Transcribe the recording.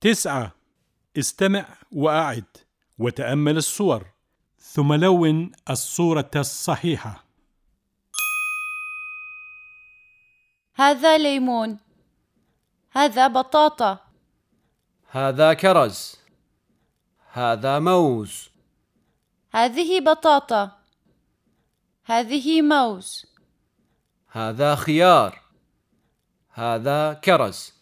تسعة. استمع وأعد وتأمل الصور. ثم لون الصورة الصحيحة. هذا ليمون. هذا بطاطا. هذا كرز. هذا موز. هذه بطاطا. هذه موز. هذا خيار. هذا كرز.